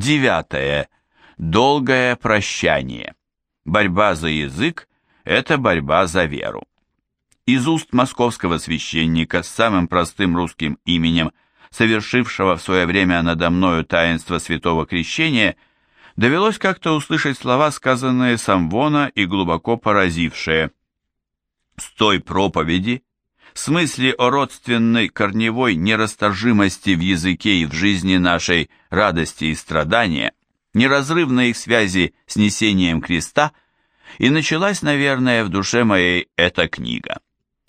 Девятое. Долгое прощание. Борьба за язык – это борьба за веру. Из уст московского священника с самым простым русским именем, совершившего в свое время надо мною таинство святого крещения, довелось как-то услышать слова, сказанные Самвона и глубоко поразившие. С той проповеди, смысле о родственной корневой нерасторжимости в языке и в жизни нашей радости и страдания, неразрывной их связи с несением креста, и началась, наверное, в душе моей эта книга.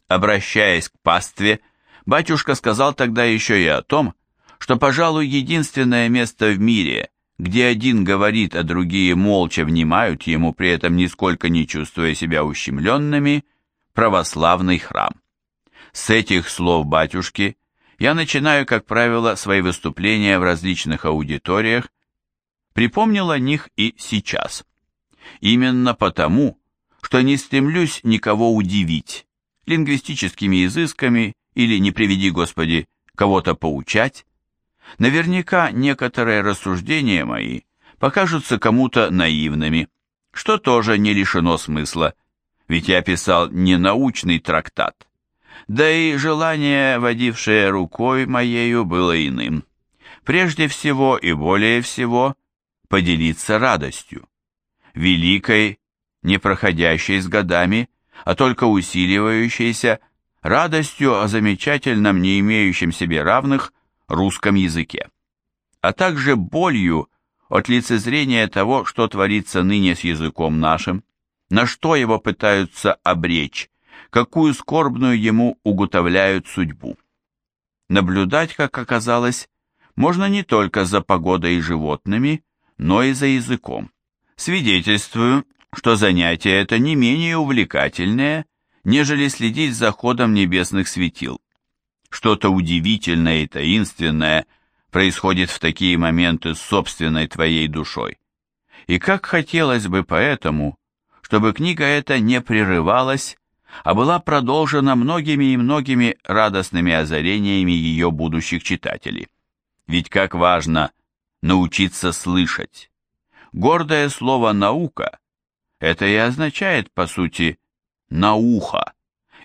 Обращаясь к пастве, батюшка сказал тогда еще и о том, что, пожалуй, единственное место в мире, где один говорит, а другие молча внимают ему, при этом нисколько не чувствуя себя ущемленными, православный храм. С этих слов батюшки я начинаю, как правило, свои выступления в различных аудиториях, припомнил о них и сейчас. Именно потому, что не стремлюсь никого удивить, лингвистическими изысками или, не приведи Господи, кого-то поучать, наверняка некоторые рассуждения мои покажутся кому-то наивными, что тоже не лишено смысла, ведь я писал не научный трактат, да и желание, водившее рукой моею, было иным. Прежде всего и более всего поделиться радостью, великой, не проходящей с годами, а только усиливающейся радостью о замечательном, не имеющем себе равных, русском языке, а также болью от лицезрения того, что творится ныне с языком нашим, на что его пытаются обречь, какую скорбную ему уготовляют судьбу. Наблюдать, как оказалось, можно не только за погодой и животными, но и за языком. Свидетельствую, что занятие это не менее увлекательное, нежели следить за ходом небесных светил. Что-то удивительное и таинственное происходит в такие моменты с собственной твоей душой. И как хотелось бы поэтому, чтобы книга эта не прерывалась, а была продолжена многими и многими радостными озарениями ее будущих читателей. Ведь как важно научиться слышать. Гордое слово «наука» Это и означает, по сути, «науха»,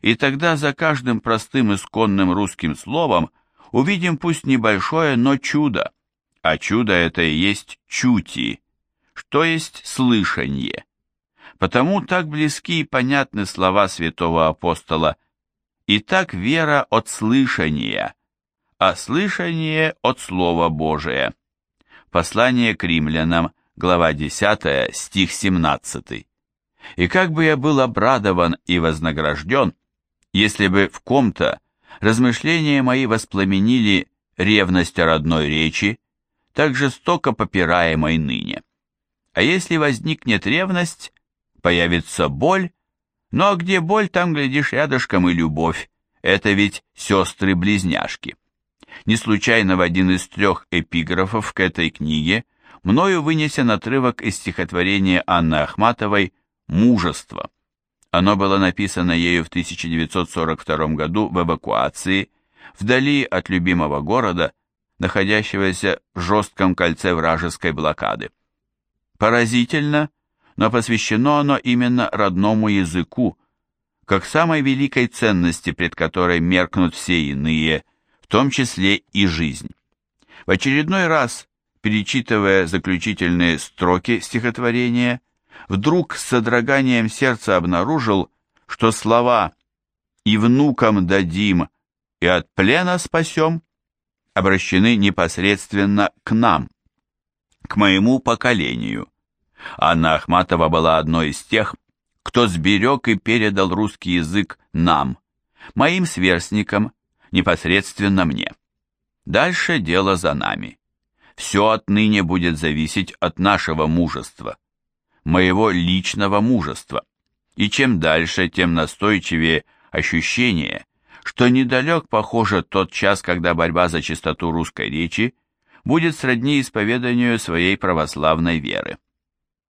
и тогда за каждым простым исконным русским словом увидим пусть небольшое, но чудо, а чудо это и есть чути, что есть слышание. Потому так близки и понятны слова святого апостола «И так вера от слышания, а слышание от Слова Божия». Послание к римлянам, глава 10, стих 17. И как бы я был обрадован и вознагражден, если бы в ком-то размышления мои воспламенили ревность о родной речи, так жестоко попираемой ныне. А если возникнет ревность, появится боль, а где боль, там, глядишь, рядышком и любовь, это ведь сестры-близняшки. Не случайно в один из трех эпиграфов к этой книге – мною вынесен отрывок из стихотворения Анны Ахматовой «Мужество». Оно было написано ею в 1942 году в эвакуации, вдали от любимого города, находящегося в жестком кольце вражеской блокады. Поразительно, но посвящено оно именно родному языку, как самой великой ценности, пред которой меркнут все иные, в том числе и жизнь. В очередной раз перечитывая заключительные строки стихотворения, вдруг с содроганием сердца обнаружил, что слова «и внукам дадим, и от плена спасем» обращены непосредственно к нам, к моему поколению. Анна Ахматова была одной из тех, кто сберег и передал русский язык нам, моим сверстникам, непосредственно мне. Дальше дело за нами все отныне будет зависеть от нашего мужества, моего личного мужества. И чем дальше, тем настойчивее ощущение, что недалек, похоже, тот час, когда борьба за чистоту русской речи будет сродни исповеданию своей православной веры.